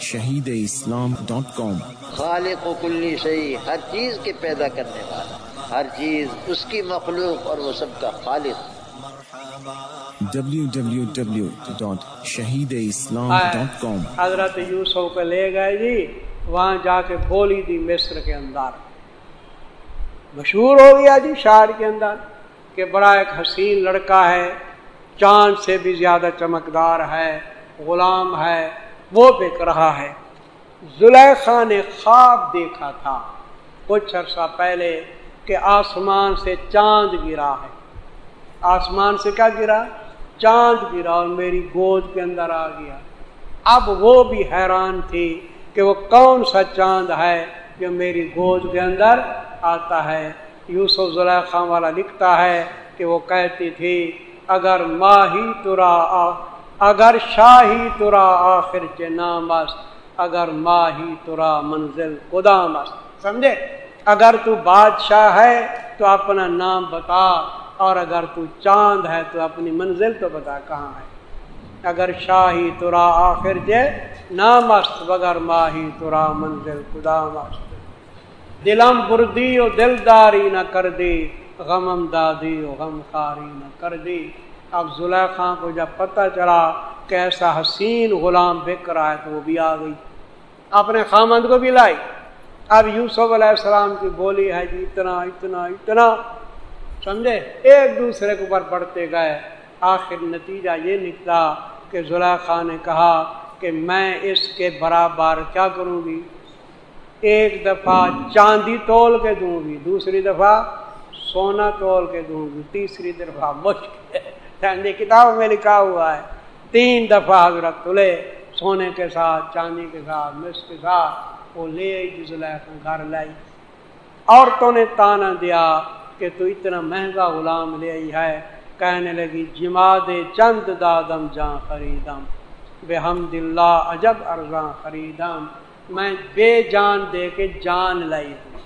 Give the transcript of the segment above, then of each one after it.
Shaheed Islam dot کام۔ خالق و کلی شہی ہر چیز کے پیدا کرنے والا ہر چیز اس کی مخلوق اور وہ سب کا خالق۔ www.shahideislam.com حضرت یوسف کو لے گئے جی وہاں جا کے بولی دی مصر کے اندر۔ مشہور ہو گیا جی شہر کے اندر کہ بڑا ایک حسین لڑکا ہے چاند سے بھی زیادہ چمکدار ہے غلام ہے۔ وہ بک رہا ہے۔ زلیخا نے خواب دیکھا تھا۔ کچھ عرصہ پہلے کہ آسمان سے چاند گرا ہے۔ آسمان سے کیا گرا؟ چاند گرا اور میری گود کے اندر آ گیا۔ اب وہ بھی حیران تھی کہ وہ کون سا چاند ہے جو میری گود کے اندر آتا ہے۔ یوسف زلیخا والا لکھتا ہے کہ وہ کہتی تھی، اگر ماہی ترا اگر شاہی ترا آخر کے نام اگر ماہی ترا منزل قدام سمجھے؟ اگر تو بادشاہ ہے تو اپنا نام بتا، اور اگر تو چاند ہے تو اپنی منزل تو بتا کہاں ہے؟ اگر شاہی ترا آخر جے نامست بغیر ماہی ترا منزل خدا مست دلم بردی و دلداری نہ کر دی غمم دادی و غم خاری نہ کر دی اب زلیخا کو جب پتہ چلا کہ ایسا حسین غلام بک رہا ہے تو وہ بھی آ گئی۔ اپنے خامند کو بھی لائی۔ اب یوسف علیہ السلام کی بولی ہے جی اتنا اتنا اتنا۔ سمجھے؟ ایک دوسرے کے اوپر پڑھتے گئے۔ آخر نتیجہ یہ نکلا کہ زلیخا نے کہا کہ میں اس کے برابر کیا کروں گی؟ ایک دفعہ چاندی تول کے دوں گی، دوسری دفعہ سونا تول کے دوں گی، تیسری دفعہ مشکل کتاب میں لکھا ہوا ہے۔ تین دفعہ حضرت تلے سونے کے ساتھ، چاندی کے ساتھ، مس کے ساتھ وہ لے آئی زلیخا گھر لائی۔ عورتوں نے تانا دیا کہ تو اتنا مہنگا غلام لے آئی ہے۔ کہنے لگی جما دے چند دادم جاں خریدم۔ بے حمد اللہ، عجب ارزاں خریدم۔ میں بے جان دے کے جان لائی ہوں۔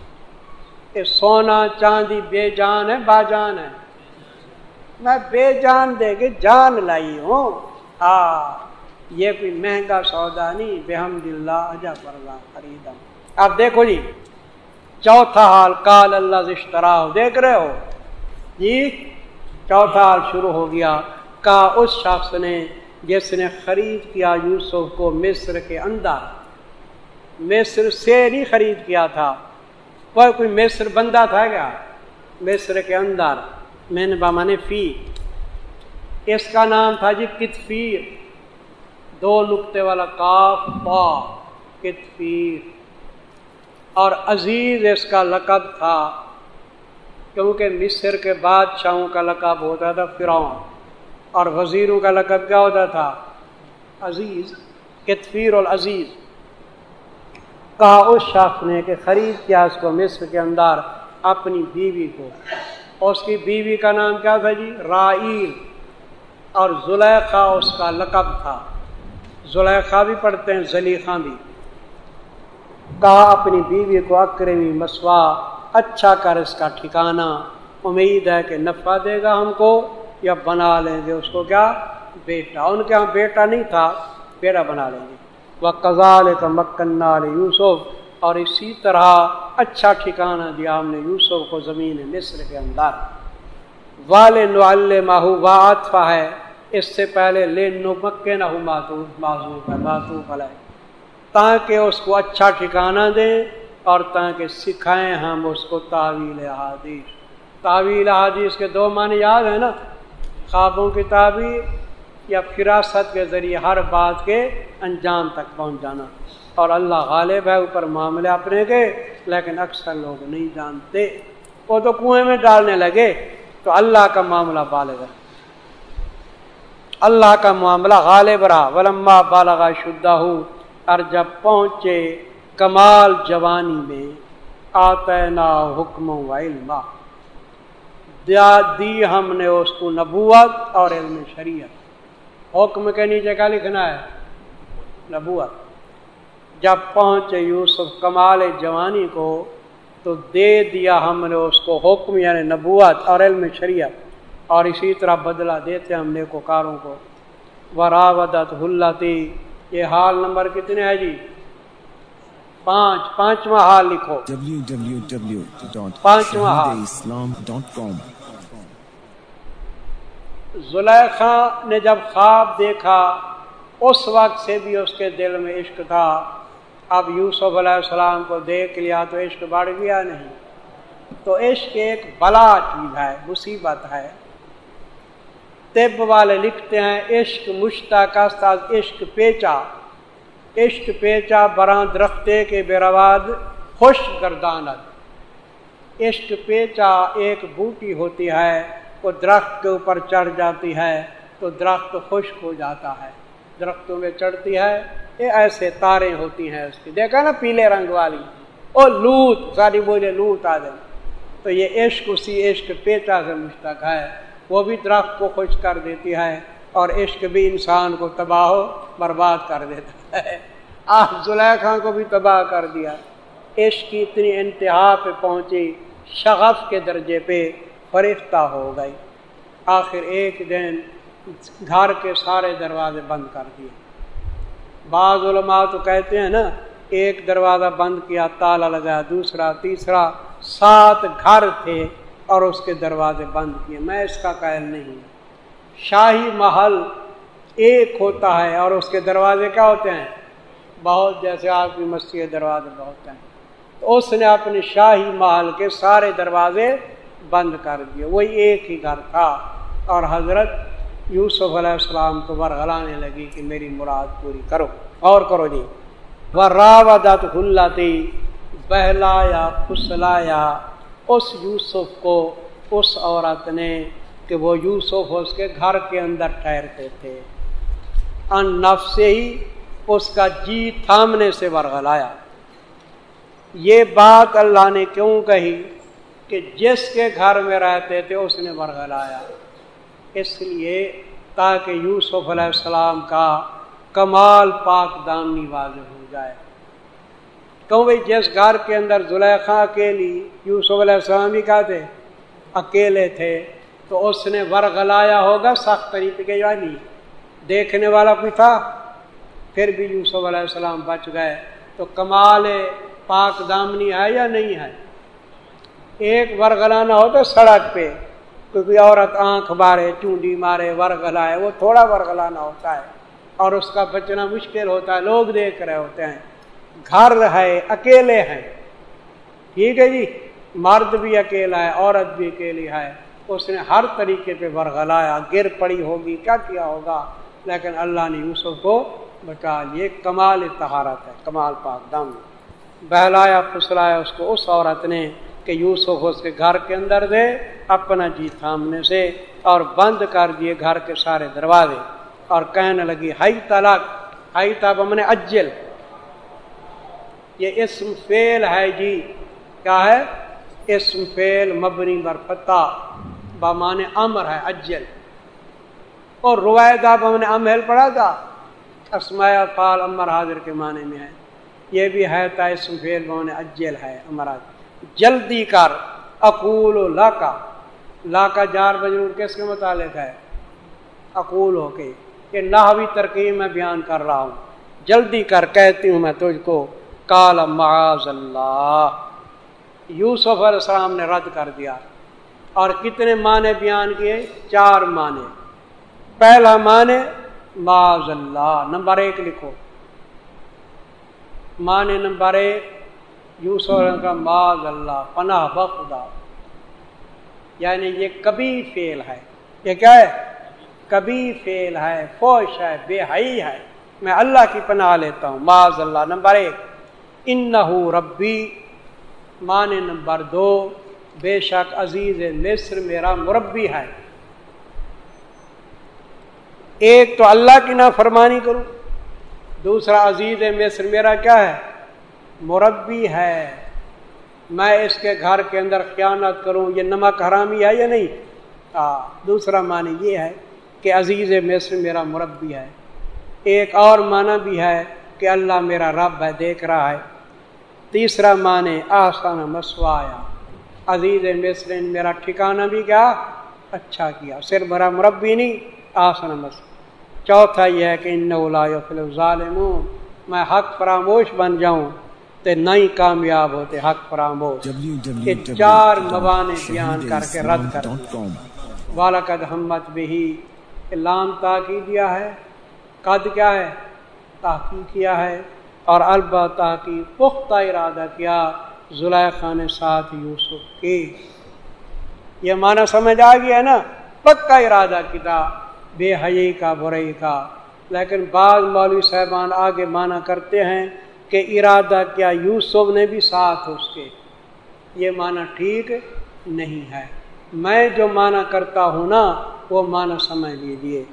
کہ سونا چاندی بے جان ہے، با جان ہے۔ میں بے جان دے کے جان لائی ہوں۔ ہاں یہ کوئی مہنگا سودا نہیں بے حمد اللہ عجب ارزاں خریدم۔ اب دیکھو جی چوتھا حال کال اللہ اشترا دیکھ رہے ہو؟ جی چوتھا حال شروع ہو گیا۔ کا اس شخص نے، جس نے خرید کیا یوسف کو مصر کے اندر۔ مصر سے نہیں خرید کیا تھا۔ کوئی کوئی مصر بندہ تھا کیا؟ مصر کے اندر۔ میں نے باما فی، اس کا نام تھا جی کتفیر، دو نقطے والا کاف پا کتفیر۔ اور عزیز اس کا لقب تھا، کیونکہ مصر کے بادشاہوں کا لقب ہوتا تھا فرعون، اور وزیروں کا لقب کیا ہوتا تھا؟ عزیز، کتفیر العزیز۔ کہا اس شخص نے کہ خرید کیا اس کو مصر کے اندر اپنی بیوی کو۔ اس کی بیوی کا نام کیا تھا جی؟ رائل اور زلیخا اس کا لقب تھا۔ زلیخا بھی پڑھتے ہیں، زلیخا بھی۔ کہا، اپنی بیوی کو اکرمی مسوا اچھا کر اس کا ٹھکانہ۔ امید ہے کہ نفع دے گا ہم کو یا بنا لیں گے اس کو کیا؟ بیٹا۔ ان کے یہاں بیٹا نہیں تھا، بیٹا بنا لیں گے۔ وہ کزال کا مکن یوسف اور اسی طرح اچھا ٹھکانہ دیا ہم نے یوسف کو زمین مصر کے اندر۔ وال ماہو واطفا ہے، اس سے پہلے لے نو مکے نہ معذوف ہے معذوف تاکہ اس کو اچھا ٹھکانہ دیں اور تاکہ سکھائیں ہم اس کو تعویل حادث تعویل حادث کے دو معنی یاد ہیں نا؟ خوابوں کی تعبیر یا فراست کے ذریعے ہر بات کے انجام تک پہنچ جانا۔ اور اللہ غالب ہے، اوپر معاملے اپنے کے، لیکن اکثر لوگ نہیں جانتے۔ وہ تو کنویں میں ڈالنے لگے، تو اللہ کا معاملہ بالغ اللہ کا معاملہ غالب رہا۔ ولما بالغ شدہ ہوں اور جب پہنچے کمال جوانی میں آتے نا حکم و علم۔ دی ہم نے اس کو نبوت اور علم شریعت۔ حکم کے نیچے کا لکھنا ہے؟ نبوت۔ جب پہنچے یوسف کمال جوانی کو تو دے دیا ہم نے اس کو حکم یعنی نبوت اور علم شریعت اور اسی طرح بدلہ دیتے ہم نے کو کاروں کو۔ وراودت ہلتی یہ حال نمبر کتنے ہے جی؟ پانچ پانچواں حال لکھو۔ www.islam.com زلیخا نے جب خواب دیکھا اس وقت سے بھی اس کے دل میں عشق تھا۔ اب یوسف علیہ السلام کو دیکھ لیا تو عشق بڑھ گیا نہیں۔ تو عشق ایک بلا چیز ہے، مصیبت ہے۔ طب والے لکھتے ہیں، عشق مشتاق عشق پیچا۔ عشق پیچا براں درختے کے بے رواد، خوش گردانت۔ عشق پیچا ایک بوٹی ہوتی ہے، وہ درخت کے اوپر چڑھ جاتی ہے تو درخت خشک ہو جاتا ہے۔ درختوں میں چڑھتی ہے، یہ ایسے تاریں ہوتی ہیں اس کی۔ دیکھا نا پیلے رنگ والی۔ او لوت، ساری بولے لوت آ تو یہ عشق، اسی عشق پیچا سے مشتق ہے۔ وہ بھی درخت کو خوش کر دیتی ہے اور عشق بھی انسان کو تباہ و برباد کر دیتا ہے۔ آج زلیخا کو بھی تباہ کر دیا۔ عشق کی اتنی انتہا پہ پہنچی، شغف کے درجے پہ فرفتہ ہو گئی۔ آخر ایک دن گھر کے سارے دروازے بند کر دیے۔ بعض علماء تو کہتے ہیں نا، ایک دروازہ بند کیا، تالا لگایا، دوسرا، تیسرا، سات گھر تھے اور اس کے دروازے بند کیے۔ میں اس کا قائل نہیں شاہی محل ایک ہوتا ہے اور اس کے دروازے کیا ہوتے ہیں؟ بہت جیسے آپ کی مسجد دروازے بہت ہیں۔ تو اس نے اپنے شاہی محل کے سارے دروازے بند کر دیے۔ وہی ایک ہی گھر تھا۔ اور حضرت یوسف علیہ السلام کو برغلانے لگی کہ میری مراد پوری کرو۔ اور کرو جی۔ وہ ہلاتی بہلایا، پھسلایا۔ اس یوسف کو، اس عورت نے کہ وہ یوسف اس کے گھر کے اندر ٹھہرتے تھے۔ ان نف سے ہی اس کا جی تھامنے سے ورغلایا یہ بات اللہ نے کیوں کہی کہ جس کے گھر میں رہتے تھے اس نے ورغلایا اس لیے تاکہ یوسف علیہ السلام کا کمال پاک دامنی واضح ہو جائے۔ کیوں بھائی جس گھر کے اندر زلیخا اکیلی یوسف علیہ السلام بھی کہا تھے، اکیلے تھے، تو اس نے ورغلایا ہوگا سخت طریقے کے یعنی۔ دیکھنے والا کوئی تھا، پھر بھی یوسف علیہ السلام بچ گئے۔ تو کمال پاک دامنی ہے یا نہیں ہے؟ ایک ورگلانا ہو تو سڑک پہ۔ کیونکہ عورت آنکھ مارے چونڈی مارے ورگلائے وہ تھوڑا ورگلانا ہوتا ہے۔ اور اس کا بچنا مشکل ہوتا ہے، لوگ دیکھ رہے ہوتے ہیں۔ گھر ہے، اکیلے ہیں۔ ٹھیک ہے جی؟ مرد بھی اکیلا ہے، عورت بھی اکیلی ہے۔ اس نے ہر طریقے پہ ورگلایا گر پڑی ہوگی، کیا کیا ہوگا؟ لیکن اللہ نے یوسف کو بچا لیے کمال تہارت ہے، کمال پاک دم۔ بہلایا، پھسلایا اس کو، اس عورت نے کہ یوسف اس کے گھر کے اندر دے، اپنا جی تھامنے سے اور بند کر دیے گھر کے سارے دروازے۔ اور کہنے لگی، ہائی طلاق ہائی تاب نے اجل۔ یہ اسم فیل ہے جی۔ کیا ہے؟ اسم فیل مبنی برفت بامان امر ہے، اجل۔ اور روایدہ بم نے امہل پڑھا تھا اسمایا فال امر حاضر کے معنی میں ہے۔ یہ بھی ہے تاسم فیل بون اجل ہے امراض جلدی کر، اقول و لا کا لا کا جار بجرور کس کے متعلق ہے۔ اقول ہو کے کہ نہوی ترکیب میں بیان کر رہا ہوں۔ جلدی کر، کہتی ہوں میں تجھ کو۔ کال معاذ اللہ۔ یوسف علیہ السلام نے رد کر دیا۔ اور کتنے معنی بیان کیے؟ چار معنی۔ پہلا معنی معذ اللہ۔ نمبر ایک لکھو۔ مان نمبر ایک یوسف کا معذ اللہ، پناہ بخدا یعنی یہ کبھی فیل ہے۔ یہ کیا ہے؟ کبھی فیل ہے، فوش ہے، بے حئی ہے۔ میں اللہ کی پناہ لیتا ہوں معذ اللہ نمبر ایک۔ ان ربی مان نمبر دو۔ بے شک عزیز مصر میرا مربی ہے۔ ایک تو اللہ کی نہ فرمانی کروں۔ دوسرا عزیز مصر میرا کیا ہے؟ مربی ہے۔ میں اس کے گھر کے اندر خیانت کروں، یہ نمک حرامی ہے یا نہیں؟ ہاں دوسرا معنی یہ ہے کہ عزیز مصر میرا مربی ہے۔ ایک اور معنی بھی ہے کہ اللہ میرا رب ہے، دیکھ رہا ہے۔ تیسرا معنی، آسان مسوایا عزیز مصر نے میرا ٹھکانہ بھی کیا؟ اچھا کیا۔ صرف میرا مربی نہیں، آسان مس چوتھا یہ ہے کہ ان ظالم میں حق فراموش بن جاؤں۔ تو نہیں کامیاب ہوتے حق فراموش یہ چار موانے بیان کر کے رد کر والد ہمت بھی لام تاکی دیا ہے، قد کیا ہے تحقیق کیا ہے، اور البتہ کی پختہ ارادہ کیا زلیخا نے ساتھ یوسف کی۔ یہ معنی سمجھ آ گیا نا؟ پکا ارادہ کیا بے حی کا برئی کا۔ لیکن بعض مولوی صاحبان آگے معنی کرتے ہیں کہ ارادہ کیا، یوسف نے بھی ساتھ اس کے۔ یہ معنی ٹھیک نہیں ہے۔ میں جو معنی کرتا ہوں نا، وہ معنی سمجھ لیجیے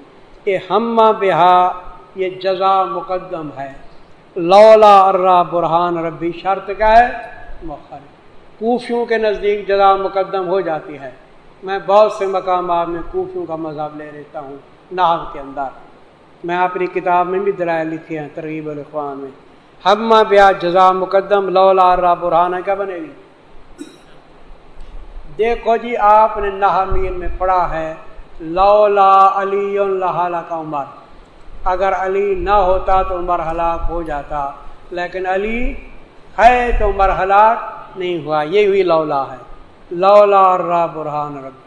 کہ ہما بہا، یہ جزا مقدم ہے۔ لولا ارا برہان، ربی شرط کا ہے؟ مخر کوفیوں کے نزدیک جزا مقدم ہو جاتی ہے۔ میں بہت سے مقامات میں کوفیوں کا مذہب لے لیتا ہوں ناو کے اندر۔ میں اپنی کتاب میں بھی درائے لکھے ہیں، ترغیب الخوان میں۔ ہما بیا جزا مقدم لولا ارا برہان کیا بنے گی دیکھو جی آپ نے نہ میں پڑھا ہے، لولا علی اللہ کا عمر۔ اگر علی نہ ہوتا تو عمر ہلاک ہو جاتا، لیکن علی ہے تو عمر ہلاک نہیں ہوا۔ یہ ہوئی لولا ہے۔ لولا را برحان رب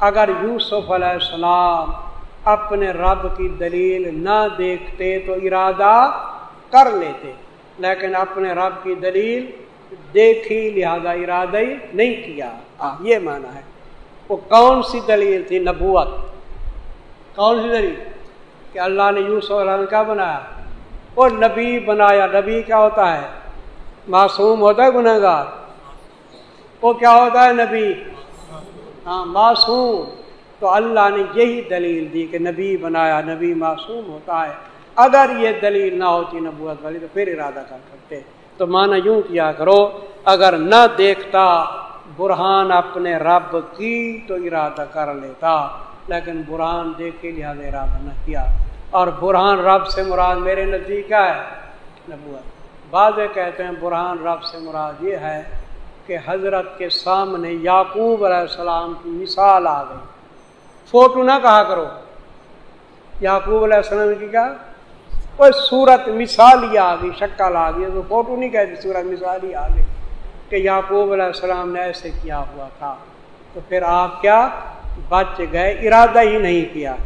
اگر یوسف علیہ السلام اپنے رب کی دلیل نہ دیکھتے تو ارادہ کر لیتے لیکن اپنے رب کی دلیل دیکھی لہذا ارادہ ہی نہیں کیا۔ آ, یہ معنی ہے۔ وہ کون سی دلیل تھی؟ نبوت۔ کون سی دلیل؟ کہ اللہ نے یوسف علیہ کیا بنایا۔ وہ نبی بنایا۔ نبی کیا ہوتا ہے؟ معصوم ہوتا ہے گنہ گار وہ کیا ہوتا ہے؟ نبی۔ ہاں معصوم۔ تو اللہ نے یہی دلیل دی کہ نبی بنایا نبی معصوم ہوتا ہے۔ اگر یہ دلیل نہ ہوتی نبوت والی تو پھر ارادہ کر کرتے تو مانا یوں کیا کرو، اگر نہ دیکھتا، برہان اپنے رب کی تو ارادہ کر لیتا، لیکن برہان دیکھ کے لہٰذا ارادہ نہ کیا۔ اور برہان رب سے مراد میرے نزدیک کیا ہے، نبوت۔ بعض کہتے ہیں برہان رب سے مراد یہ ہے کہ حضرت کے سامنے یعقوب علیہ السلام کی مثال آ گئی۔ فوٹو نہ کہا کرو۔ یعقوب علیہ السلام کی کیا؟ کوئی صورت مثال ہی آ گئی، شکل آ گئی تو فوٹو نہیں کہتی صورت مثال ہی آ گئی کہ یعقوب علیہ السلام نے ایسے کیا ہوا تھا۔ تو پھر آپ کیا؟ بچ گئے، ارادہ ہی نہیں کیا۔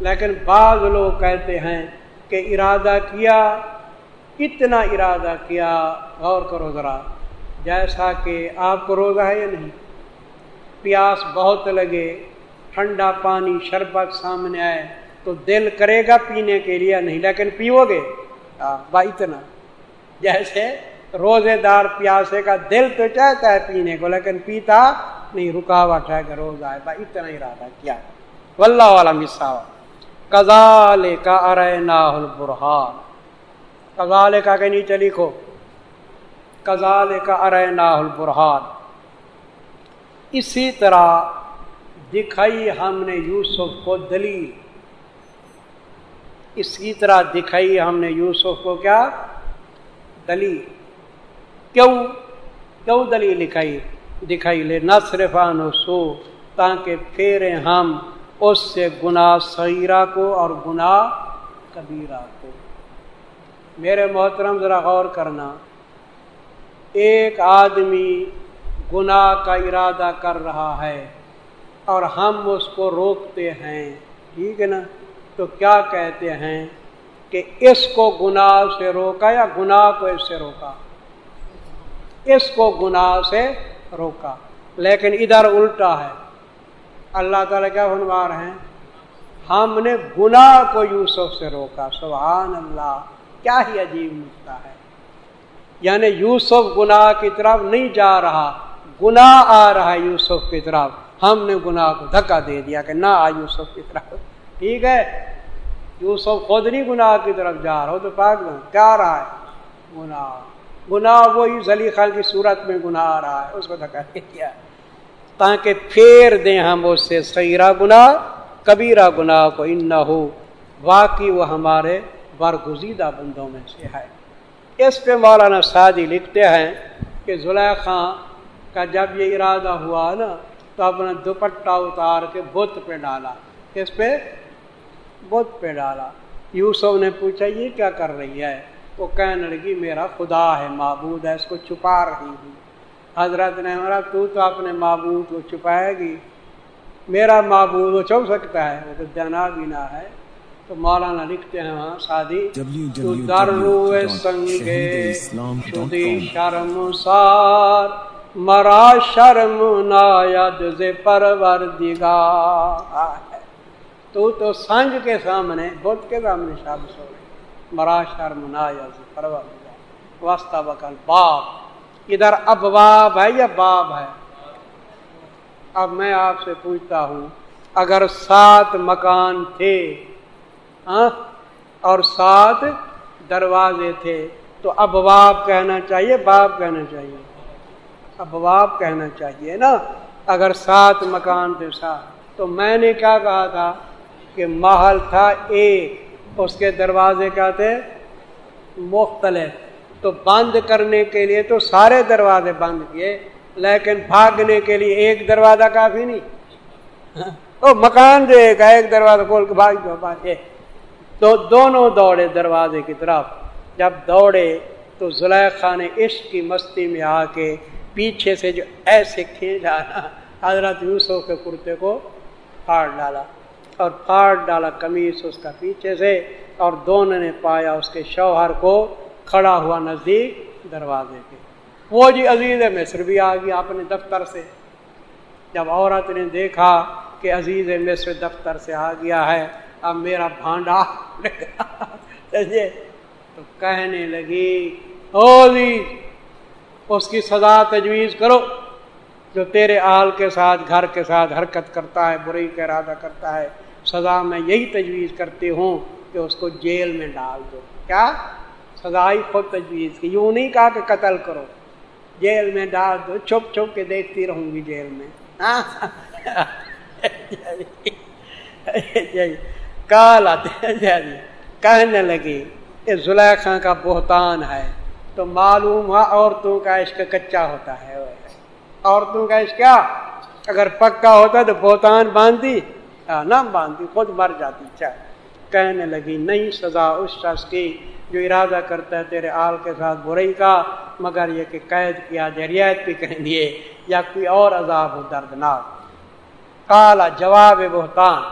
لیکن بعض لوگ کہتے ہیں کہ ارادہ کیا، اتنا ارادہ کیا، غور کرو ذرا، جیسا کہ آپ کو روزہ ہے یا نہیں؟ پیاس بہت لگے، ٹھنڈا پانی، شربت سامنے آئے تو دل کرے گا پینے کے لیے نہیں، لیکن پیو گے۔ با اتنا۔ جیسے روزے دار پیاسے کا دل تو چاہتا ہے پینے کو، لیکن پیتا نہیں، رکاوٹ ہے کہ روز آئے با اتنا ارادہ کیا۔ واللہ والا مسا کزال کا ارے ناہل برہان کزال کا کہ نیچے لکھو۔ کزال کا ارے ناہل اسی طرح دکھائی ہم نے یوسف کو دلیل۔ اسی طرح دکھائی ہم نے یوسف کو کیا؟ دلیل۔ کیوں؟ کیوں دلیل دکھائی دکھائی لے، نہ صرف سو، تاکہ پھیرے ہم اس سے گناہ صغیرہ کو اور گناہ کبیرہ کو۔ میرے محترم، ذرا غور کرنا۔ ایک آدمی گناہ کا ارادہ کر رہا ہے اور ہم اس کو روکتے ہیں، ٹھیک ہے نا؟ تو کیا کہتے ہیں کہ اس کو گناہ سے روکا یا گناہ کو اس سے روکا؟ اس کو گناہ سے روکا۔ لیکن ادھر الٹا ہے۔ اللہ تعالیٰ کیا بنوا رہے ہیں؟ ہم نے گناہ کو یوسف سے روکا۔ سبحان اللہ، کیا ہی عجیب نقطہ ہے۔ یعنی یوسف گناہ کی طرف نہیں جا رہا، گناہ آ رہا ہے یوسف کی طرف۔ ہم نے گناہ کو دھکا دے دیا کہ نہ آ یوسف کی طرف۔ ٹھیک ہے؟ یوسف خود نہیں گناہ کی طرف جا رہا ہو تو پاک کیا رہا ہے؟ گناہ۔ گناہ وہی زلیخا کی صورت میں گناہ آ رہا ہے، اس کو دھکا دے دیا۔ تاکہ پھیر دیں ہم اس سے سیرا گناہ، کبیرہ گناہ کو ان نہ ہو واقعی وہ ہمارے برگزیدہ بندوں میں سے ہے۔ اس پہ مولانا سعدی لکھتے ہیں کہ زلیخا کا جب یہ ارادہ ہوا نا، تو اپنا دوپٹہ اتار کے بت پہ ڈالا۔ اس پہ بت پہ ڈالا یوسف نے پوچھا، یہ کیا کر رہی ہے؟ وہ کہنے لگی، میرا خدا ہے، معبود ہے، اس کو چھپا رہی ہوں۔ حضرت نے ہمارا تو تو اپنے معبود کو چھپائے گی۔ میرا معبود وہ چھپ سکتا ہے، وہ تو جنا بھی نہ ہے۔ تو مولانا لکھتے ہیں وہاں شادی تو در روئے سنگے شرم سار، مرا شرم ناید ز پرور تو تو سنگ کے سامنے بدھ کے سامنے شام سو رہے مرا شرم ناید واسطہ بکل باپ۔ ادھر اب باب ہے یا باب ہے؟ اب میں آپ سے پوچھتا ہوں، اگر سات مکان تھے ہاں اور سات دروازے تھے، تو ابواب کہنا چاہیے، باپ کہنا چاہیے۔ ابواب کہنا چاہیے نا، اگر سات مکان تھے سات، تو میں نے کیا کہا تھا؟ کہ محل تھا ایک اس کے دروازے کیا تھے؟ مختلف۔ تو بند کرنے کے لیے تو سارے دروازے بند کیے، لیکن بھاگنے کے لیے ایک دروازہ کافی نہیں۔ وہ مکان جو ایک ایک دروازہ کھول کے بھاگ دو تو دونوں دوڑے دروازے کی طرف۔ جب دوڑے تو زلیخا نے عشق کی مستی میں آ کے پیچھے سے جو ایسے کھینچ حضرت یوسف کے کرتے کو پھاڑ ڈالا۔ اور پھاڑ ڈالا کمیز اس کا پیچھے سے اور دونوں نے پایا اس کے شوہر کو کھڑا ہوا نزدیک دروازے کے وہ جی عزیز مصر بھی آ گیا اپنے دفتر سے۔ جب عورت نے دیکھا کہ عزیز مصر دفتر سے آ گیا ہے، اب میرا بھانڈا تو کہنے لگی جی اس کی سزا تجویز کرو۔ جو تیرے آل کے ساتھ، گھر کے ساتھ حرکت کرتا ہے، بری کا ارادہ کرتا ہے سزا میں یہی تجویز کرتی ہوں کہ اس کو جیل میں ڈال دو۔ کیا؟ سزا ہی خود تجویز کی۔ یوں نہیں کہا کہ قتل کرو۔ جیل میں ڈال دو۔ چھپ چھپ کے دیکھتی رہوں گی جیل میں۔ ہاں؟ کالا کہنے لگی، یہ زلیخا کا بہتان ہے۔ تو معلوم ہوا عورتوں کا عشق کچا ہوتا ہے۔ عورتوں کا عشق کیا؟ اگر پکا ہوتا تو بہتان باندھی۔ نہ باندھی، خود مر جاتی چاہے کہنے لگی، نہیں، سزا اس شخص کی جو ارادہ کرتا ہے تیرے آل کے ساتھ برئی کا، مگر یہ کہ قید کیا جائے رعایت بھی کریں دیے یا کوئی اور عذاب ہو، دردناک۔ کالا جواب بہتان۔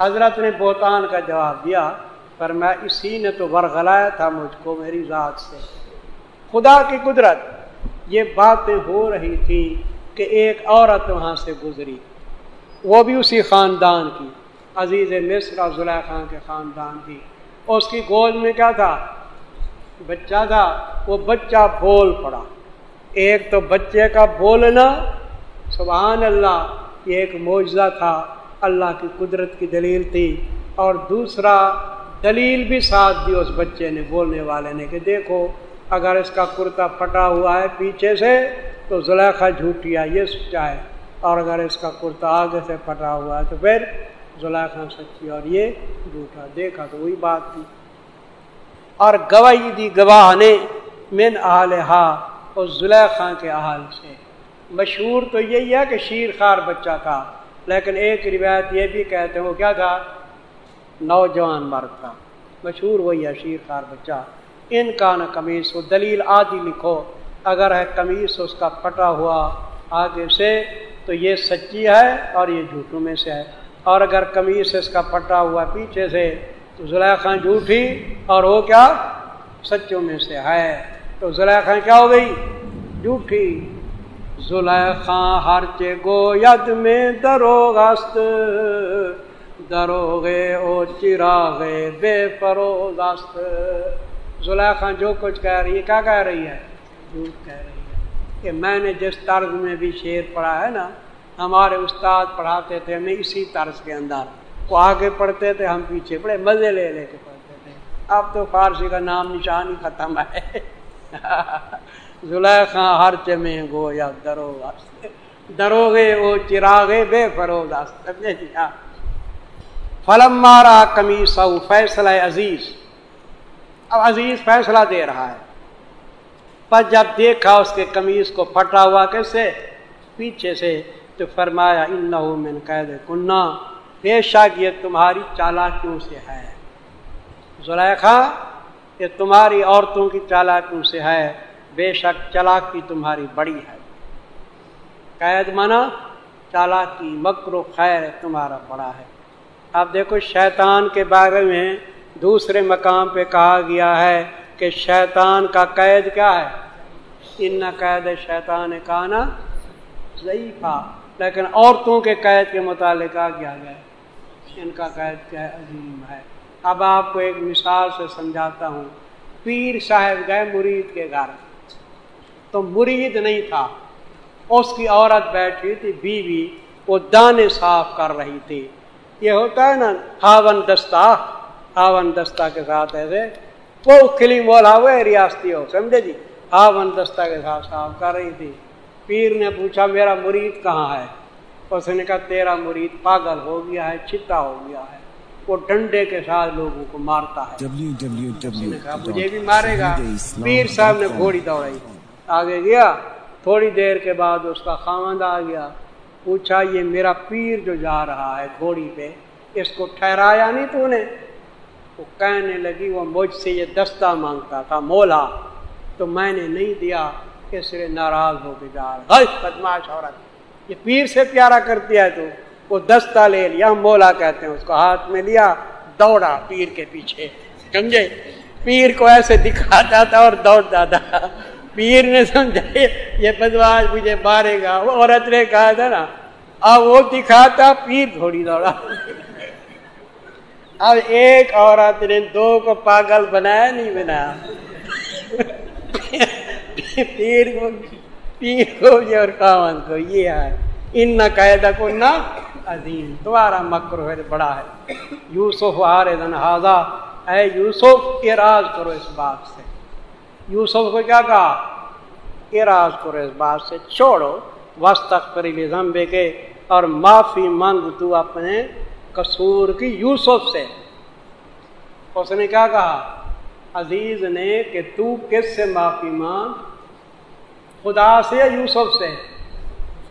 حضرت نے بہتان کا جواب دیا، پر میں اسی نے تو ورغلایا تھا مجھ کو، میری ذات سے۔ خدا کی قدرت، یہ باتیں ہو رہی تھی کہ ایک عورت وہاں سے گزری۔ وہ بھی اسی خاندان کی، عزیز مصر اور ذوالح خان کے خاندان کی۔ اس کی گود میں کیا تھا؟ بچہ تھا، وہ بچہ بول پڑا۔ ایک تو بچے کا بولنا، سبحان اللہ، یہ ایک معجزہ تھا، اللہ کی قدرت کی دلیل تھی۔ اور دوسرا، دلیل بھی ساتھ دی اس بچے نے، بولنے والے نے کہ دیکھو، اگر اس کا کرتا پھٹا ہوا ہے پیچھے سے، تو زلیخا جھوٹیا یہ سچا ہے۔ اور اگر اس کا کرتا آگے سے پھٹا ہوا ہے تو پھر زلیخا سچی اور یہ جھوٹا دیکھا تو وہی بات تھی۔ اور گواہی دی گواہ نے من آل ہا اور زلیخا کے احال سے۔ مشہور تو یہی ہے کہ شیر خار بچہ تھا، لیکن ایک روایت یہ بھی کہتے ہیں، وہ کیا تھا؟ نوجوان مرد تھا۔ مشہور وہی ہے شیر خار بچہ۔ ان کا نہ کمیز وہ دلیل آدھی لکھو، اگر ہے کمیز اس کا پٹا ہوا آگے سے تو یہ سچی ہے اور یہ جھوٹوں میں سے ہے۔ اور اگر کمیز اس کا پٹا ہوا پیچھے سے تو زلیخا جھوٹی اور وہ کیا؟ سچوں میں سے ہے۔ تو زلیخا کیا ہو گئی؟ جھوٹھی۔ زلیخاں ہر چے گو ید میں دروغست دروغے او چراغے بے فروغست زلیخاں جو کچھ کہہ رہی ہے کیا کہہ رہی ہے؟ جھوٹ کہہ رہی ہے۔ کہ میں نے جس طرز میں بھی شعر پڑھا ہے نا، ہمارے استاد پڑھاتے تھے، ہمیں اسی طرز کے اندر۔ وہ آگے پڑھتے تھے، ہم پیچھے پڑھے مزے لے لے کے پڑھتے تھے۔ اب تو فارسی کا نام نشان ہی ختم ہے۔ زلیخا ہر چمے گو یا دروگ دروگے وہ چراغے بے فروغ جی؟ ہاں۔ فلم مارا کمی سو فیصلہ عزیز۔ اب عزیز فیصلہ دے رہا ہے۔ پر جب دیکھا اس کے کمیز کو پھٹا ہوا کیسے؟ پیچھے سے تو فرمایا ان میں قید کنہ، بے شک یہ تمہاری چالاکیوں سے ہے۔ زلیخا، یہ تمہاری عورتوں کی چالاکیوں سے ہے، بے شک چالاکی تمہاری بڑی ہے۔ قید منا، چالاکی مکر و خیر تمہارا بڑا ہے۔ اب دیکھو، شیطان کے بارے میں دوسرے مقام پہ کہا گیا ہے کہ شیطان کا قید کیا ہے؟ ان قید شیطان کا نا ضعیفہ لیکن عورتوں کے قید کے متعلق کہا گیا ہے؟ ان کا قید کیا عظیم ہے۔ اب آپ کو ایک مثال سے سمجھاتا ہوں۔ پیر صاحب گئے مرید کے گھر۔ تو مرید نہیں تھا۔ اس کی عورت بیٹھی تھی، بیوی، وہ دانے صاف کر رہی تھی۔ یہ ہوتا ہے نا، ہاون دستہ۔ ہاون دستہ کے ساتھ ایسے وہ کلی مولا ہوئے ریاستی ہو سمجھے جی؟ ہاون دستہ کے ساتھ صاف کر رہی تھی۔ پیر نے پوچھا، میرا مرید کہاں ہے؟ اس نے کہا، تیرا مرید پاگل ہو گیا ہے چھتا ہو گیا ہے۔ وہ ڈنڈے کے ساتھ لوگوں کو مارتا ہے۔ مجھے بھی مارے گا۔ پیر صاحب نے گھوڑی دوڑائی۔ آگے گیا۔ تھوڑی دیر کے بعد اس کا خامند آ گیا۔ پوچھا، یہ میرا پیر جو جا رہا ہے گھوڑی پہ، اس کو ٹھہرایا نہیں تو نے؟ وہ کہنے لگی، وہ مجھ سے یہ دستہ مانگتا تھا، مولا، تو میں نے نہیں دیا اس لیے ناراض ہو کے بدماش عورت، یہ پیر سے پیارا کرتی ہے تو وہ دستہ لے لیا، مولا کہتے ہیں، اس کو ہاتھ میں لیا، دوڑا پیر کے پیچھے، سمجھے؟ پیر کو ایسے دکھاتا تھا اور دوڑتا تھا۔ پیر نے سمجھا، یہ بدواج مجھے مارے گا، وہ عورت نے کہا تھا نا اب وہ دکھاتا، پیر تھوڑی دوڑا۔ اب ایک عورت نے دو کو پاگل بنایا، نہیں بنایا۔ پیر کو پیر کو اور کامن کو، یہ ہے۔ ان نہ قاعدہ کو نہ عظیم۔ تمہارا مکر ہے، بڑا ہے۔ یوسف آر دن اے یوسف اراض کرو اس بات سے۔ یوسف کو کیا کہا؟ اراض کرو اس بات سے، چھوڑو۔ وسط قریب زمبے کے اور معافی مانگ تو اپنے قصور کی یوسف سے۔ اس نے کیا کہا؟ عزیز نے کہ تو کس سے معافی مانگ؟ خدا سے یا یوسف سے؟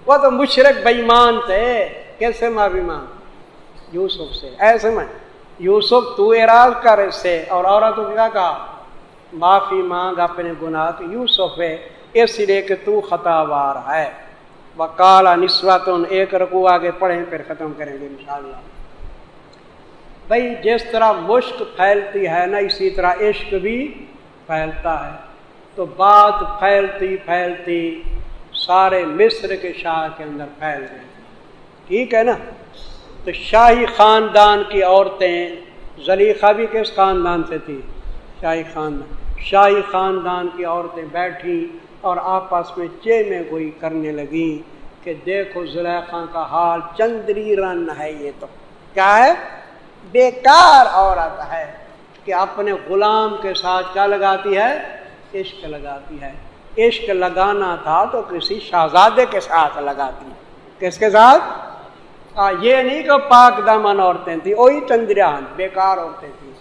وہ تو مشرق بےمان تھے، کس سے معافی مانگ؟ یوسف سے۔ ایسے میں، یوسف تو اراض کر اس سے، اور عورتوں کو کیا کہا؟ معافی مانگ اپنے گناہ تو یوسف ہے، اس لیے کہ تو خطا وار ہے۔ وہ کالا نسوت ایک رکو آگے پڑھیں، پھر ختم کریں گے انشاءاللہ۔ بھائی جس طرح مشک پھیلتی ہے نا، اسی طرح عشق بھی پھیلتا ہے۔ تو بات پھیلتی پھیلتی سارے مصر کے شاہ کے اندر پھیل گئے ٹھیک ہے نا؟ تو شاہی خاندان کی عورتیں، زلیخہ بھی کس خاندان سے تھی؟ شاہی خاندان۔ شاہی خاندان کی عورتیں بیٹھی اور آپس میں چے میں گوئی کرنے لگی کہ دیکھو زلیخا کا حال چندری رن ہے یہ تو۔ کیا ہے؟ بیکار عورت ہے کہ اپنے غلام کے ساتھ کیا لگاتی ہے؟ عشق لگاتی ہے۔ عشق لگانا تھا تو کسی شہزادے کے ساتھ لگاتی کس کے ساتھ؟ آ, یہ نہیں کہ پاک دامن عورتیں تھیں وہی چندریان بیکار عورتیں تھیں۔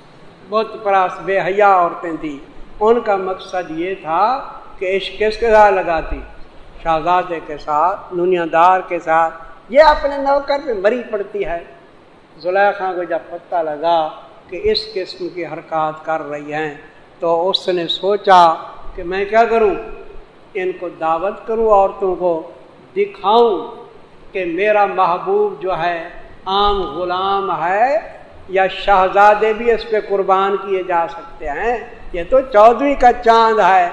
بہت پراس بے حیا عورتیں تھیں۔ ان کا مقصد یہ تھا کہ عشق کس کے ساتھ لگاتی؟ شہزادے کے ساتھ دنیا دار کے ساتھ۔ یہ اپنے نوکر پہ مری پڑتی ہے۔ زلیخا کو جب پتہ لگا کہ اس قسم کی حرکات کر رہی ہیں، تو اس نے سوچا کہ میں کیا کروں؟ ان کو دعوت کروں عورتوں کو، دکھاؤں کہ میرا محبوب جو ہے عام غلام ہے یا شہزادے بھی اس پہ قربان کیے جا سکتے ہیں۔ یہ تو چودھری کا چاند ہے،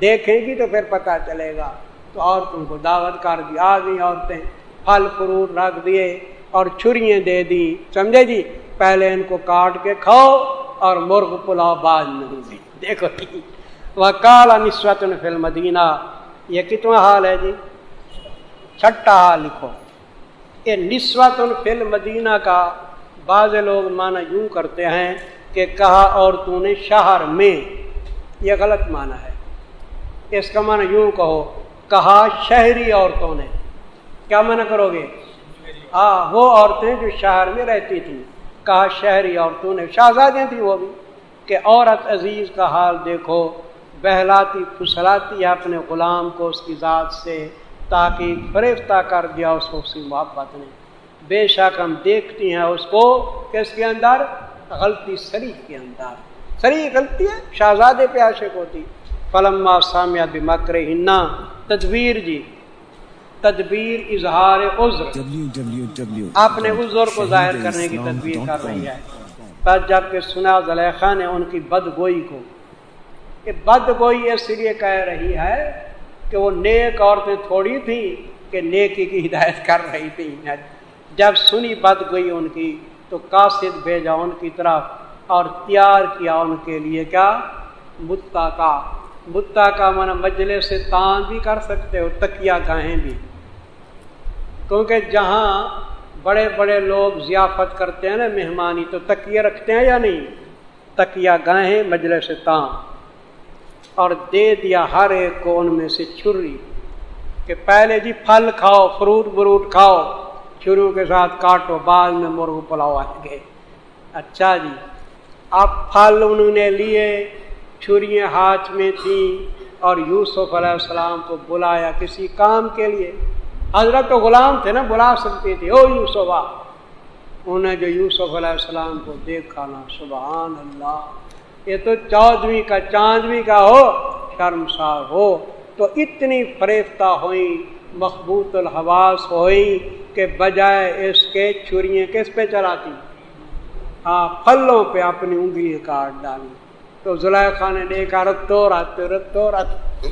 دیکھیں گی تو پھر پتہ چلے گا۔ تو عورتوں کو دعوت کر دی، آ گئی عورتیں، پھل فروٹ رکھ دیے۔ اور چھریاں دے دی۔ سمجھے جی؟ پہلے ان کو کاٹ کے کھاؤ اور مرغ پلاؤ، بعد نہیں دی۔ دیکھو جی۔ وہ کالا نسوت فل مدینہ یہ کتنا حال ہے جی؟ چھٹا حال لکھو۔ یہ نسوت فل مدینہ کا بعض لوگ مانا یوں کرتے ہیں کہ کہا اور تو نے شہر میں۔ یہ غلط مانا ہے۔ اس کا معنی یوں کہو، کہا شہری عورتوں نے۔ کیا مانا کرو گے؟ ہاں وہ عورتیں جو شہر میں رہتی تھیں، کہا، شہری عورتوں نے شہزادیاں تھیں وہ بھی، کہ عورت عزیز کا حال دیکھو، بہلاتی، پھسلاتی ہے اپنے غلام کو اس کی ذات سے تاکہ فریفتہ کر دیا اس کو، اس کی محبت نے۔ بے شک ہم دیکھتی ہیں اس کو کس کے اندر غلطی سری کے اندر۔ سری غلطی ہے، شہزادے پہ عاشق ہوتی۔ فلما سامیہ مکر ہننا تدبیر جی تدبیر اظہار عذر۔ اپنے عذر کو ظاہر کرنے کی تدبیر کر رہی ہے۔ پر جبکہ سنا زلیخا نے ان کی بد گوئی کو کہ بد گوئی اس لیے کہہ رہی ہے کہ وہ نیک عورتیں تھوڑی تھیں کہ نیکی کی ہدایت کر رہی تھی جب سنی بد گئی ان کی تو قاصد بھیجا ان کی طرف اور تیار کیا ان کے لیے کیا؟ متا کا متا کا من مجلے سے تان بھی کر سکتے ہو تکیا گاہیں بھی۔ کیونکہ جہاں بڑے بڑے لوگ ضیافت کرتے ہیں نا، مہمانی، تو تکیے رکھتے ہیں یا نہیں؟ تکیا گاہیں مجلے سے تان اور دے دیا ہر ایک کو ان میں سے چھری کہ پہلے جی پھل کھاؤ، فروٹ بروٹ کھاؤ چھرو کے ساتھ کاٹو، بعد میں مرغ پلاؤ آئیں گے اچھا جی اب پھل انہوں نے لیے، چھریاں ہاتھ میں تھیں اور یوسف علیہ السلام کو بلایا کسی کام کے لیے۔ حضرت تو غلام تھے نا، بلا سکتے تھے۔ او یوسف، آ۔ انہیں جو یوسف علیہ السلام کو دیکھا نا، سبحان اللہ، یہ تو چودویں کا، چاندویں کا ہو، شرمسار ہو۔ تو اتنی فریفتہ ہوئی مخبوط الحواس ہوئی کہ بجائے اس کے چھریاں کس پہ چلاتی؟ ہاں پھلوں پہ اپنی انگلی کاٹ ڈالی۔ تو زلیخا نے دیکھا، رتو رت رتو رت۔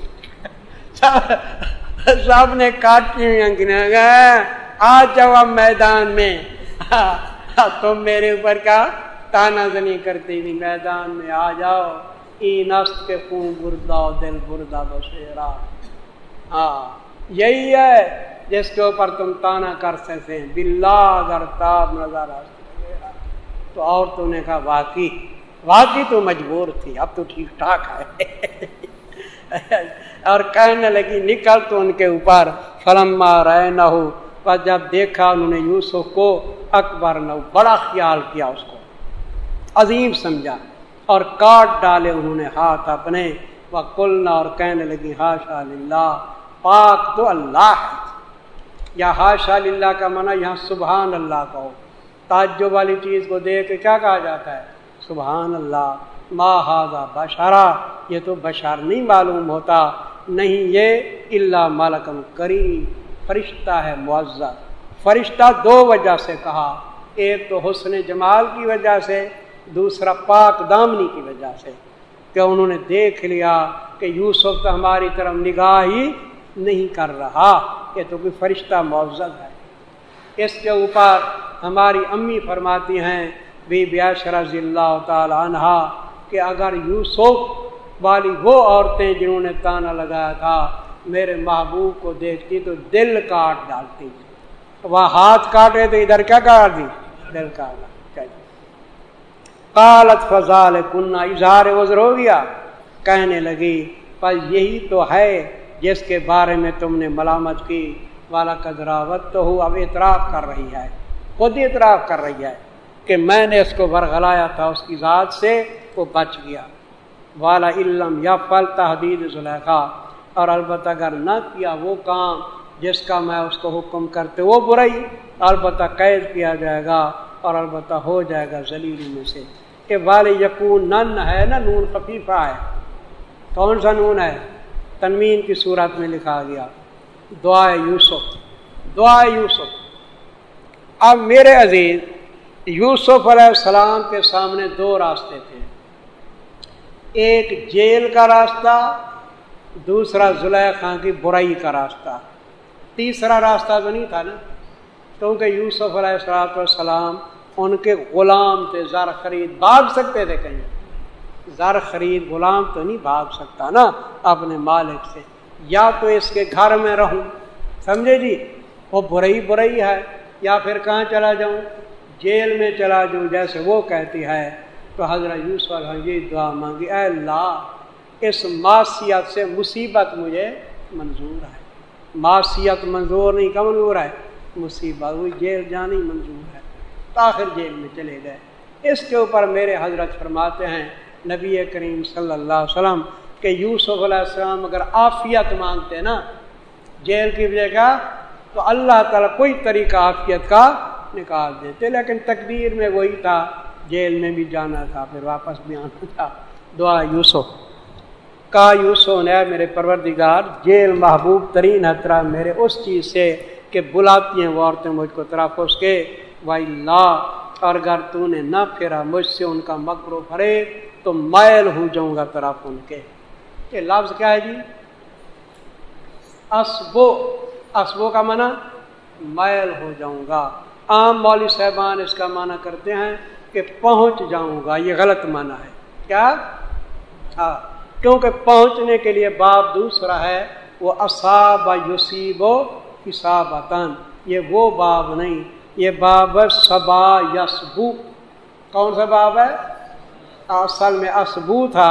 سب نے کاٹی ہوئی انگلیاں آ جاؤ اب میدان میں۔ تم میرے اوپر کا تانا زنی کرتی نہیں میدان میں آ جاؤ۔ ای نست کے خون بردا دل بردا بسیرا ہاں یہی ہے جس کے اوپر تم تانا کر سکتے ہیں۔ بلا اگر تاب نظر آ تو عورتوں نے کہا، واقعی واقعی تو مجبور تھی۔ اب تو ٹھیک ٹھاک ہے۔ اور کہنے لگی، نکل تو ان کے اوپر. فلم رہے نہ ہو پر جب دیکھا انہوں نے یوسف کو، اکبر نہ ہو بڑا خیال کیا اس کو، عظیم سمجھا اور کاٹ ڈالے انہوں نے ہاتھ اپنے۔ وہ کلنا اور کہنے لگی ہاشا اللہ پاک تو اللہ ہے۔ یا ہاشا اللہ کا منع یہاں سبحان اللہ کا ہو تعجب والی چیز کو دیکھ کے کیا کہا جاتا ہے؟ سبحان اللہ۔ ما ہاضا بشارا یہ تو بشار نہیں معلوم ہوتا۔ نہیں یہ اللہ مالکم کریم فرشتہ ہے معذر فرشتہ دو وجہ سے کہا، ایک تو حسن جمال کی وجہ سے، دوسرا پاک دامنی کی وجہ سے۔ کہ انہوں نے دیکھ لیا کہ یوسف تو ہماری طرف نگاہ ہی نہیں کر رہا، یہ تو کوئی فرشتہ معذد ہے۔ اس کے اوپر ہماری امی فرماتی ہیں، بی بیاش رضی اللہ تعالی عنہ کہ اگر یوسف والی وہ عورتیں جنہوں نے تانا لگایا تھا میرے محبوب کو دیکھتی تو دل کاٹ ڈالتی وہ ہاتھ کاٹے تو ادھر کیا کاٹ دی؟ دل کاٹ کالت فضال کنہ اظہار وزر ہو گیا۔ کہنے لگی پر یہی تو ہے جس کے بارے میں تم نے ملامت کی۔ والا قدراوت تو ہو اب اعتراف کر رہی ہے۔ خود اعتراف کر رہی ہے کہ میں نے اس کو برگلایا تھا اس کی ذات سے۔ وہ بچ گیا۔ والا علم یا پل تحدید زلیخا۔ اور البتہ اگر نہ کیا وہ کام جس کا میں اس کو حکم کرتے وہ برائی، البتہ قید کیا جائے گا اور البتہ ہو جائے گا ذلیل میں سے۔ کہ وال یقون نن ہے نا نون خفیفہ ہے۔ کون سا نون ہے؟ تنوین کی صورت میں لکھا گیا۔ دعا یوسف۔ دعا یوسف۔ اب میرے عزیز، یوسف علیہ السلام کے سامنے دو راستے تھے۔ ایک جیل کا راستہ، دوسرا خان کی برائی کا راستہ۔ تیسرا راستہ تو نہیں تھا نا؟ کیونکہ یوسف علیہ السلام ان کے غلام تھے، زر خرید بھاگ سکتے تھے کہیں۔ زر خرید غلام تو نہیں بھاگ سکتا نا اپنے مالک سے۔ یا تو اس کے گھر میں رہوں۔ سمجھے جی؟ وہ برئی برئی ہے، یا پھر کہاں چلا جاؤں؟ جیل میں چلا جاؤں، جیسے وہ کہتی ہے تو حضرت یوسف یہ دعا مانگی، اے اللہ، اس معاشیت سے مصیبت مجھے منظور ہے۔ معاشیت منظور نہیں کا منظور ہے؟ مصیبت، وہ جیل جانی منظور ہے۔ آخر جیل میں چلے گئے۔ اس کے اوپر میرے حضرت فرماتے ہیں، نبی کریم صلی اللہ علیہ وسلم، کہ یوسف علیہ السلام اگر آفیت مانگتے نا، جیل کی وجہ کا، تو اللہ تعالیٰ کوئی طریقہ آفیت کا نکال دیتے۔ لیکن تقدیر میں وہی تھا جیل میں بھی جانا تھا، پھر واپس بھی آنا تھا۔ دعا یوسف۔ کا یوسو نے میرے پروردگار، جیل محبوب ترین حطرہ میرے اس چیز سے کہ بلاتی ہیں وہ عورتیں مجھ کو طرف اس کے وائی لا اور اگر تو نے نہ پھیرا مجھ سے ان کا مکرو پھرے تو میل ہو جاؤں گا طرف ان کے۔ یہ لفظ کیا ہے جی؟ اسبو۔ اسبو کا منع میل ہو جاؤں گا۔ عام مولوی صاحبان اس کا معنی کرتے ہیں کہ پہنچ جاؤں گا، یہ غلط معنی ہے۔ کیا؟ ہاں کیونکہ پہنچنے کے لیے باب دوسرا ہے، وہ اصاب یوسیب و حسابتاً یہ وہ باب نہیں، یہ باب صبا یسبو کون سا باب ہے؟ اصل میں اسبو تھا،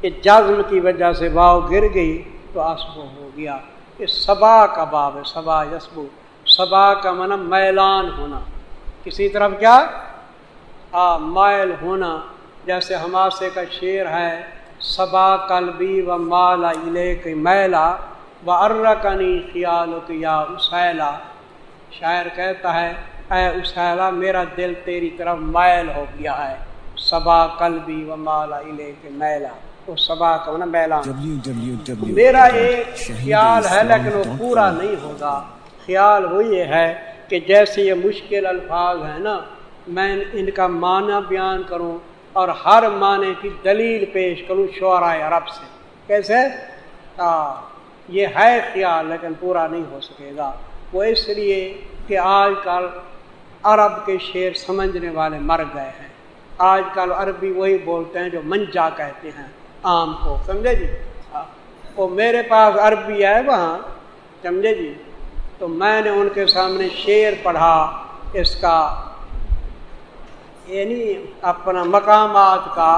کہ جزم کی وجہ سے واؤ گر گئی تو اسبو ہو گیا۔ یہ صبا کا باب ہے صبا یسبو صبا کا من میلان ہونا۔ کسی طرف کیا؟ ہاں میل ہونا جیسے ہماسے کا شعر ہے صبا قلبی و مالا الے کی میلا و ارکنی خیال یا اسیلا۔ شاعر کہتا ہے اے اسیلا میرا دل تیری طرف میل ہو گیا ہے صبا قلبی و مالا الے کے میلا۔ وہ صبا کا نا میلا میرا ایک خیال ہے لیکن وہ پورا نہیں ہوگا۔ خیال وہ یہ ہے کہ جیسے یہ مشکل الفاظ ہیں نا میں ان کا معنی بیان کروں اور ہر معنی کی دلیل پیش کروں شعراء عرب سے۔ کیسے؟ آ, یہ ہے خیال لیکن پورا نہیں ہو سکے گا۔ وہ اس لیے کہ آج کل عرب کے شعر سمجھنے والے مر گئے ہیں۔ آج کل عربی وہی بولتے ہیں جو منجا کہتے ہیں عام کو۔ سمجھے جی؟ وہ میرے پاس عربی ہے وہاں۔ سمجھے جی؟ تو میں نے ان کے سامنے شعر پڑھا اس کا یعنی اپنا مقامات کا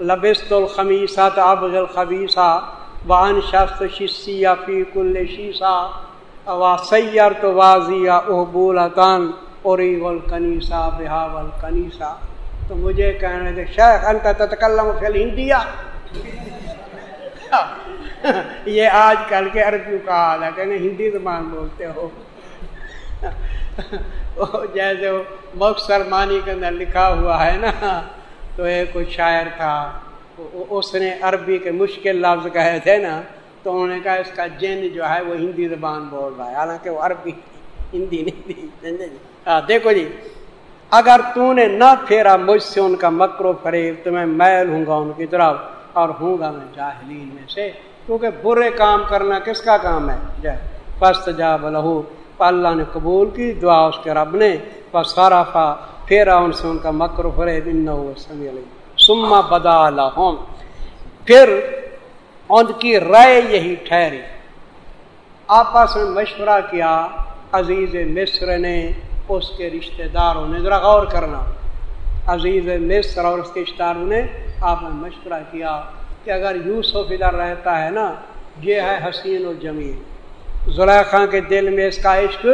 لبست الخمیسہ تابغ الخبیسہ وان شخص شسی فی کل شیسہ وا سیر تو واضح احبول حتان اوری الکنیسا بحاو الکنیسا تو مجھے کہنے لگے، شیخ، انت تتکلم فی ہندیا یہ آج کل کے عربیوں کا حال ہے، کہ ہندی زبان بولتے ہو۔ جیسے وہ مخصر مانی کے اندر لکھا ہوا ہے نا، تو ایک کوئی شاعر تھا، اس نے عربی کے مشکل لفظ کہے تھے نا، تو انہوں نے کہا اس کا جن جو ہے وہ ہندی زبان بول رہا ہے، حالانکہ وہ عربی ہندی نہیں تھی۔ ہاں دیکھو جی اگر تو نے نہ پھیرا مجھ سے ان کا مکرو فریب، تو میں میل ہوں گا ان کی طرف اور ہوں گا میں جاہلین میں سے، کیونکہ برے کام کرنا کس کا کام ہے؟ جی، جائے پست جا بلہو اللہ نے قبول کی، دعا اس کے رب نے پر سارا فا پھیرا ان سے ان کا مکر فرے سما بدا لہم۔ پھر ان کی رائے یہی ٹھہری۔ آپس میں مشورہ کیا، عزیز مصر نے اس کے رشتہ داروں نے، ذرا غور کرنا۔ عزیز مصر اور اس کے رشتہ داروں نے آپ نے مشورہ کیا کہ اگر یوسف ادھر رہتا ہے نا، یہ ہے حسین و جمیل زلیخا کے دل میں اس کا عشق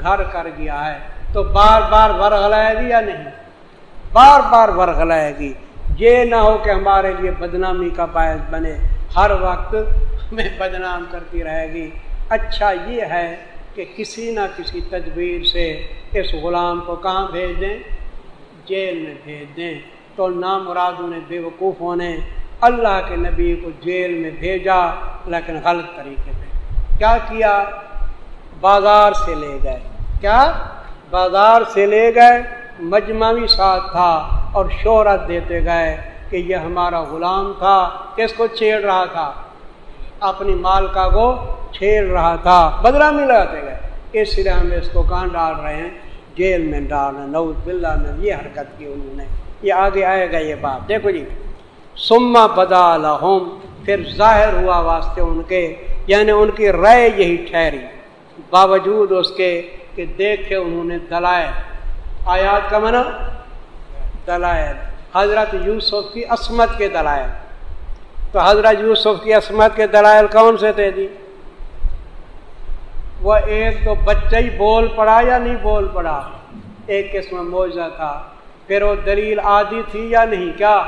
گھر کر گیا ہے۔ تو بار بار ورغ لائے گی یا نہیں؟ بار بار ورغ لائے گی۔ یہ نہ ہو کہ ہمارے لیے بدنامی کا باعث بنے۔ ہر وقت ہمیں بدنام کرتی رہے گی۔ اچھا یہ ہے کہ کسی نہ کسی تدبیر سے اس غلام کو کہاں بھیج دیں جیل میں بھیج دیں تو نام مرادوں نے بے وقوفوں نے اللہ کے نبی کو جیل میں بھیجا، لیکن غلط طریقے سے کیا کیا؟ بازار سے لے گئے۔ کیا؟ بازار سے لے گئے۔ مجمع بھی ساتھ تھا اور شہرت دیتے گئے کہ یہ ہمارا غلام تھا۔ کس کو چھیڑ رہا تھا؟ اپنی مالکا کو چھیڑ رہا تھا۔ بدلا میں لگاتے گئے۔ اس لیے ہم اس کو کہاں ڈال رہے ہیں۔ جیل میں ڈال رہے ہیں۔ نوز بلّہ نے یہ حرکت کی انہوں نے۔ یہ آگے آئے گا یہ بات۔ دیکھو جی۔ سما بدا لہم پھر ظاہر ہوا واسطے ان کے یعنی ان کی رائے یہی ٹھہری باوجود اس کے کہ دیکھے انہوں نے دلائل۔ آیات کا منع دلائل۔ حضرت یوسف کی عصمت کے دلائل۔ تو حضرت یوسف کی عصمت کے دلائل کون سے تھے جی؟ وہ ایک تو بچہ ہی بول پڑا یا نہیں بول پڑا؟ ایک قسم موجہ تھا۔ پھر وہ دلیل آدھی تھی یا نہیں؟ کیا؟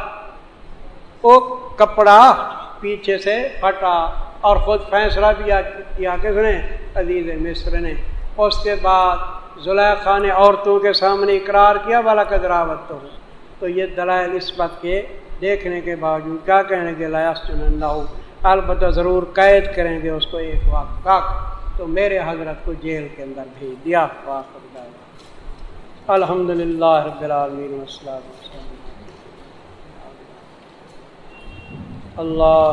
وہ کپڑا پیچھے سے پھٹا۔ اور خود فیصلہ بھی کیا کس نے عزیز مصر نے۔ اس کے بعد زلیخا نے عورتوں کے سامنے اقرار کیا بالا قدراوت تو تو یہ دلائل اس بات کے دیکھنے کے باوجود کیا کہنے کے لاس چنندہ ہو البتہ ضرور قید کریں گے اس کو ایک وقت تک۔ تو میرے حضرت کو جیل کے اندر بھیج دیا الحمد للہ رب العالمین اللہ